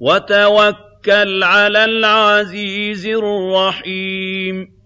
وَتَوَكَّلْ عَلَى الْعَزِيزِ الرَّحِيمِ.